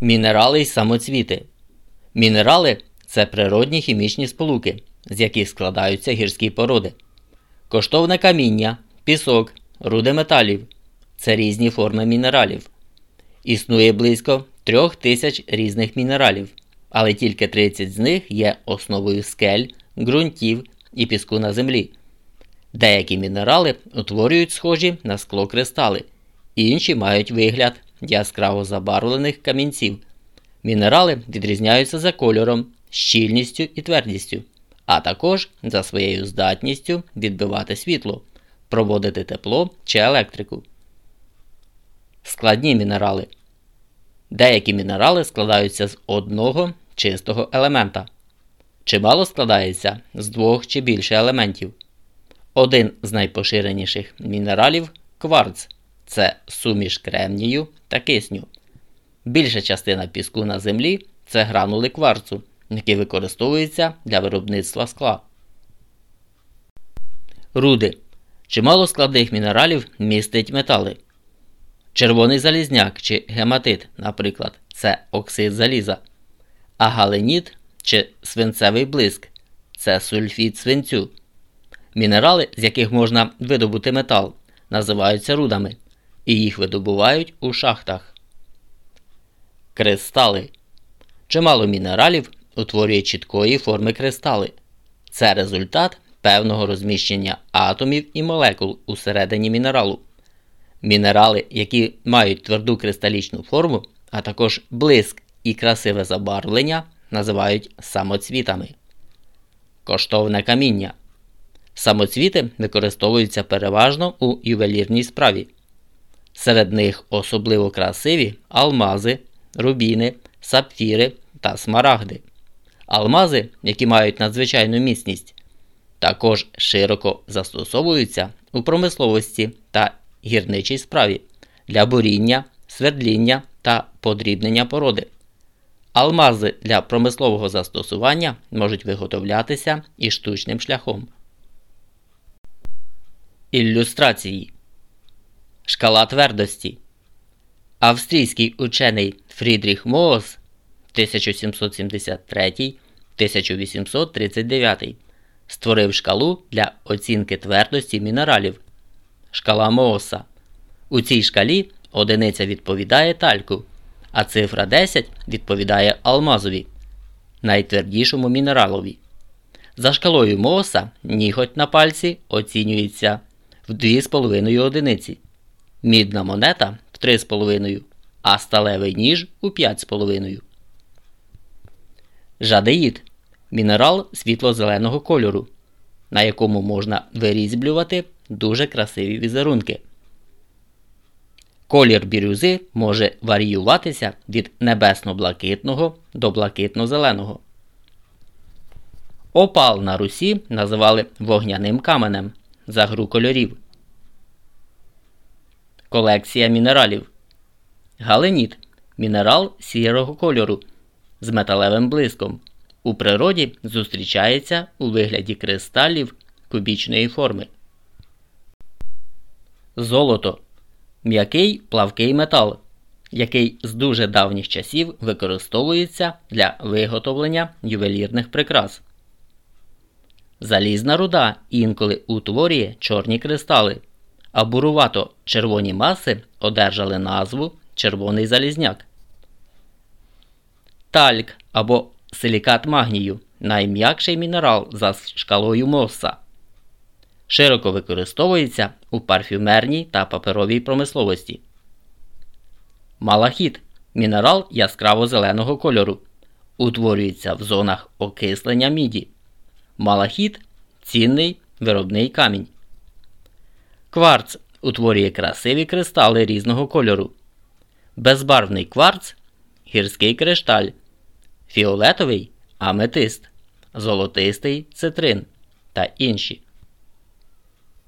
Мінерали й самоцвіти. Мінерали це природні хімічні сполуки, з яких складаються гірські породи. Коштовне каміння, пісок, руди металів це різні форми мінералів. Існує близько трьох тисяч різних мінералів, але тільки 30 з них є основою скель, ґрунтів і піску на землі. Деякі мінерали утворюють схожі на скло кристали, інші мають вигляд яскраво забарвлених камінців. Мінерали відрізняються за кольором, щільністю і твердістю, а також за своєю здатністю відбивати світло, проводити тепло чи електрику. Складні мінерали. Деякі мінерали складаються з одного чистого елемента. Чимало складається з двох чи більше елементів. Один з найпоширеніших мінералів кварц це суміш кремнію та кисню. Більша частина піску на землі це гранули кварцу, які використовуються для виробництва скла. Руди. Чимало складних мінералів містить метали. Червоний залізняк чи гематит, наприклад, це оксид заліза. А галеніт чи свинцевий блиск це сульфід свинцю. Мінерали, з яких можна видобути метал, називаються рудами, і їх видобувають у шахтах. Кристали. Чимало мінералів утворює чіткої форми кристали. Це результат певного розміщення атомів і молекул усередині мінералу. Мінерали, які мають тверду кристалічну форму, а також блиск і красиве забарвлення, називають самоцвітами. Коштовне каміння. Самоцвіти використовуються переважно у ювелірній справі. Серед них особливо красиві алмази, рубіни, сапфіри та смарагди. Алмази, які мають надзвичайну міцність, також широко застосовуються у промисловості та гірничій справі для буріння, свердління та подрібнення породи. Алмази для промислового застосування можуть виготовлятися і штучним шляхом. Ілюстрації Шкала твердості. Австрійський учений Фрідріх Моос 1773-1839 створив шкалу для оцінки твердості мінералів. Шкала Мооса. У цій шкалі одиниця відповідає тальку, а цифра 10 відповідає алмазові, найтвердішому мінералові. За шкалою Мооса ніготь на пальці оцінюється в 2,5 одиниці, мідна монета в 3,5, а сталевий ніж у 5,5. Жадеїд мінерал світло-зеленого кольору, на якому можна вирізблювати дуже красиві візерунки. Колір бірюзи може варіюватися від небесно-блакитного до блакитно-зеленого. Опал на Русі називали вогняним каменем за гру кольорів. Колекція мінералів. Галеніт мінерал сірого кольору з металевим блиском. У природі зустрічається у вигляді кристалів кубічної форми. Золото м'який плавкий метал, який з дуже давніх часів використовується для виготовлення ювелірних прикрас. Залізна руда інколи утворює чорні кристали, а бурувато червоні маси одержали назву червоний залізняк. Тальк або силікат магнію найм'якший мінерал за шкалою Мосса. Широко використовується у парфюмерній та паперовій промисловості. Малахіт мінерал яскраво зеленого кольору. Утворюється в зонах окислення міді. Малахіт цінний виробний камінь. Кварц утворює красиві кристали різного кольору. Безбарвний кварц гірський кришталь. Фіолетовий аметист, золотистий цитрин та інші.